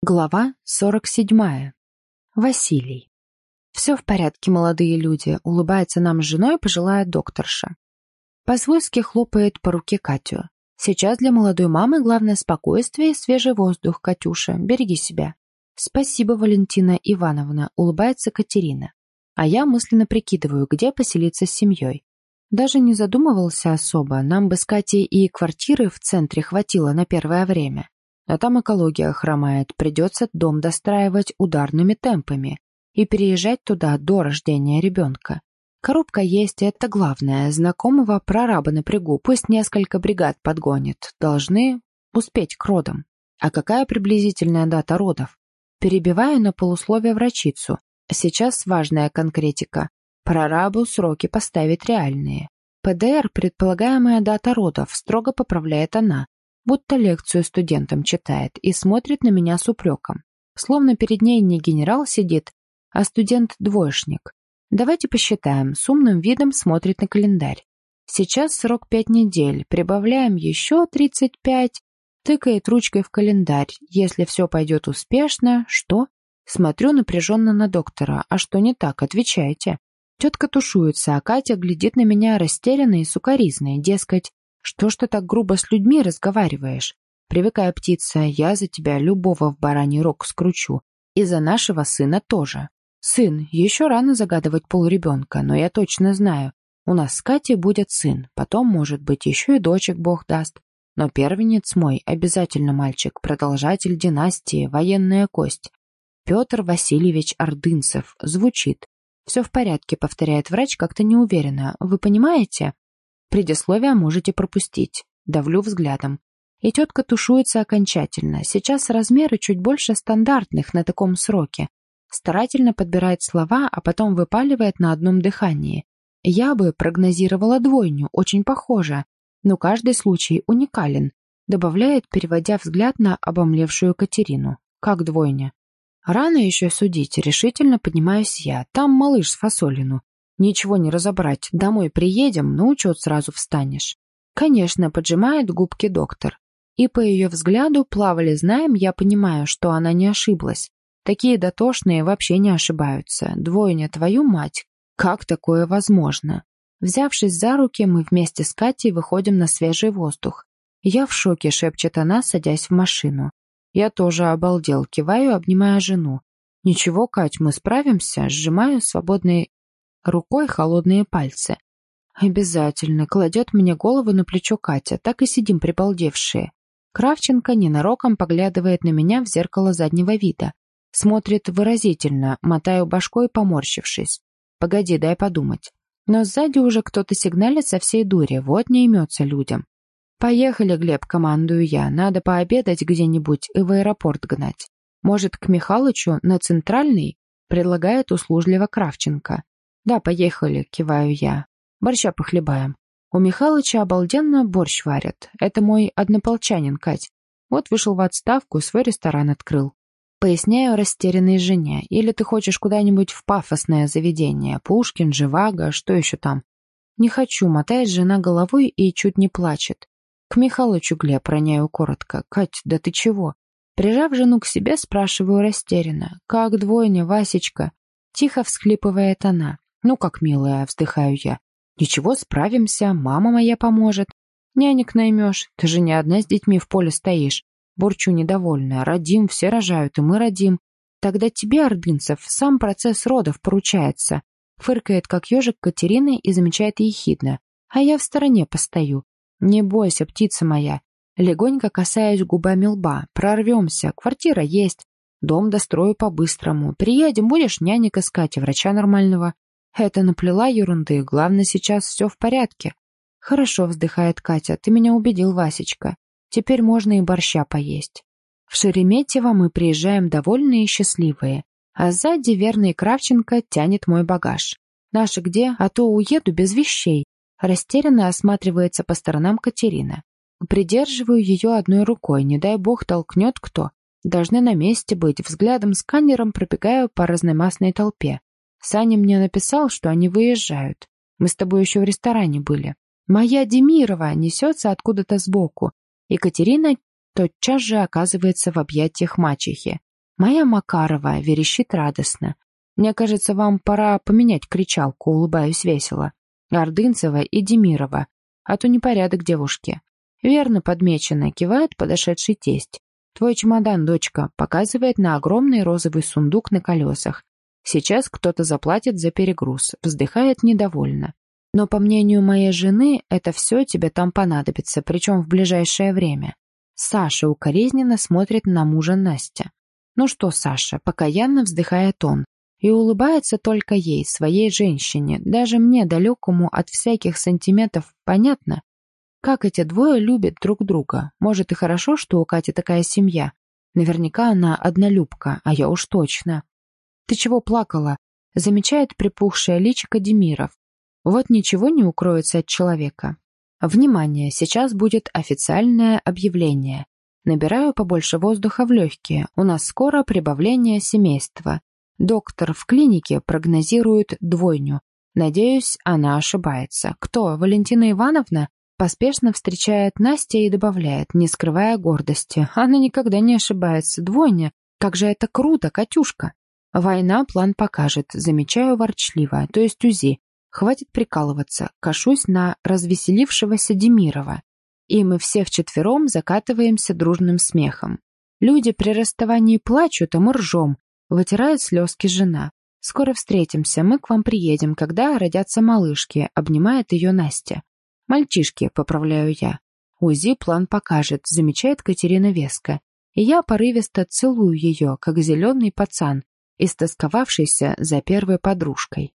Глава 47. Василий. «Все в порядке, молодые люди», — улыбается нам с женой пожилая докторша. По-свойски хлопает по руке Катю. «Сейчас для молодой мамы главное спокойствие и свежий воздух, Катюша. Береги себя». «Спасибо, Валентина Ивановна», — улыбается Катерина. А я мысленно прикидываю, где поселиться с семьей. Даже не задумывался особо, нам бы с Катей и квартиры в центре хватило на первое время. А там экология хромает, придется дом достраивать ударными темпами и переезжать туда до рождения ребенка. Коробка есть, это главное. Знакомого прораба напрягу, пусть несколько бригад подгонит. Должны успеть к родам. А какая приблизительная дата родов? Перебиваю на полусловие врачицу. Сейчас важная конкретика. Прорабу сроки поставить реальные. ПДР, предполагаемая дата родов, строго поправляет она будто лекцию студентам читает и смотрит на меня с упреком. Словно перед ней не генерал сидит, а студент-двоечник. Давайте посчитаем, с умным видом смотрит на календарь. Сейчас срок пять недель, прибавляем еще тридцать пять, тыкает ручкой в календарь. Если все пойдет успешно, что? Смотрю напряженно на доктора. А что не так? Отвечайте. Тетка тушуется, а Катя глядит на меня растерянно и сукоризной, дескать, что ж ты так грубо с людьми разговариваешь? Привыкай, птица, я за тебя любого в бараний рог скручу. И за нашего сына тоже. Сын, еще рано загадывать пол ребенка, но я точно знаю. У нас с Катей будет сын, потом, может быть, еще и дочек Бог даст. Но первенец мой обязательно мальчик, продолжатель династии, военная кость. Петр Васильевич Ордынцев. Звучит. «Все в порядке», — повторяет врач как-то неуверенно. «Вы понимаете?» Предисловие можете пропустить. Давлю взглядом. И тетка тушуется окончательно. Сейчас размеры чуть больше стандартных на таком сроке. Старательно подбирает слова, а потом выпаливает на одном дыхании. Я бы прогнозировала двойню, очень похоже. Но каждый случай уникален. Добавляет, переводя взгляд на обомлевшую Катерину. Как двойня? Рано еще судить, решительно поднимаюсь я. Там малыш с фасолину. Ничего не разобрать. Домой приедем, на учет сразу встанешь. Конечно, поджимает губки доктор. И по ее взгляду плавали знаем, я понимаю, что она не ошиблась. Такие дотошные вообще не ошибаются. Двойня твою мать. Как такое возможно? Взявшись за руки, мы вместе с Катей выходим на свежий воздух. Я в шоке, шепчет она, садясь в машину. Я тоже обалдел, киваю, обнимая жену. «Ничего, Кать, мы справимся», сжимаю свободной рукой холодные пальцы. «Обязательно!» — кладет мне голову на плечо Катя, так и сидим прибалдевшие. Кравченко ненароком поглядывает на меня в зеркало заднего вида. Смотрит выразительно, мотаю башкой, поморщившись. «Погоди, дай подумать». Но сзади уже кто-то сигналит со всей дури, вот не имется людям. «Поехали, Глеб», — командую я, надо пообедать где-нибудь и в аэропорт гнать. Может, к Михалычу на Центральный?» — предлагает услужливо Кравченко. «Да, поехали», — киваю я. «Борща похлебаем. У Михалыча обалденно борщ варят. Это мой однополчанин, Кать. Вот вышел в отставку, свой ресторан открыл. Поясняю растерянной жене. Или ты хочешь куда-нибудь в пафосное заведение? Пушкин, Живаго, что еще там? Не хочу, мотает жена головой и чуть не плачет. К Михалычу, Глеб, роняю коротко. Кать, да ты чего? Прижав жену к себе, спрашиваю растерянно. Как двойня, Васечка? Тихо всхлипывает она. «Ну как, милая», — вздыхаю я. «Ничего, справимся, мама моя поможет. Нянек наймешь, ты же не одна с детьми в поле стоишь. Бурчу недовольная. Родим, все рожают, и мы родим. Тогда тебе, Ордынцев, сам процесс родов поручается». Фыркает, как ежик Катерины, и замечает ехидно. А я в стороне постою. «Не бойся, птица моя». Легонько касаюсь губами лба. «Прорвемся, квартира есть. Дом дострою по-быстрому. Приедем, будешь нянек искать и врача нормального. Это наплела ерунды, главное, сейчас все в порядке. Хорошо, вздыхает Катя, ты меня убедил, Васечка. Теперь можно и борща поесть. В Шереметьево мы приезжаем довольные и счастливые, а сзади верный Кравченко тянет мой багаж. Наши где? А то уеду без вещей. Растерянно осматривается по сторонам Катерина. Придерживаю ее одной рукой, не дай бог толкнет кто. Должны на месте быть, взглядом сканером пробегаю по разномастной толпе. Саня мне написал, что они выезжают. Мы с тобой еще в ресторане были. Моя Демирова несется откуда-то сбоку. Екатерина тотчас же оказывается в объятиях мачехи. Моя Макарова верещит радостно. Мне кажется, вам пора поменять кричалку, улыбаюсь весело. Ордынцева и Демирова. А то непорядок девушки. Верно подмечено, кивает подошедший тесть. Твой чемодан, дочка, показывает на огромный розовый сундук на колесах. Сейчас кто-то заплатит за перегруз, вздыхает недовольно. Но, по мнению моей жены, это все тебе там понадобится, причем в ближайшее время. Саша укоризненно смотрит на мужа Настя. Ну что, Саша, покаянно вздыхает он. И улыбается только ей, своей женщине, даже мне, далекому от всяких сантиментов, понятно, как эти двое любят друг друга. Может и хорошо, что у Кати такая семья. Наверняка она однолюбка, а я уж точно. Ты чего плакала? Замечает припухшее личико Демиров. Вот ничего не укроется от человека. Внимание, сейчас будет официальное объявление. Набираю побольше воздуха в легкие. У нас скоро прибавление семейства. Доктор в клинике прогнозирует двойню. Надеюсь, она ошибается. Кто? Валентина Ивановна? Поспешно встречает Настя и добавляет, не скрывая гордости. Она никогда не ошибается. Двойня. Как же это круто, Катюшка. Война план покажет. Замечаю ворчливо. То есть УЗИ. Хватит прикалываться. Кашусь на развеселившегося Демирова. И мы все вчетвером закатываемся дружным смехом. Люди при расставании плачут, а мы ржем. Вытирает слезки жена. «Скоро встретимся, мы к вам приедем, когда родятся малышки», — обнимает ее Настя. «Мальчишки», — поправляю я. УЗИ план покажет, замечает Катерина Веска. И я порывисто целую ее, как зеленый пацан, истосковавшийся за первой подружкой.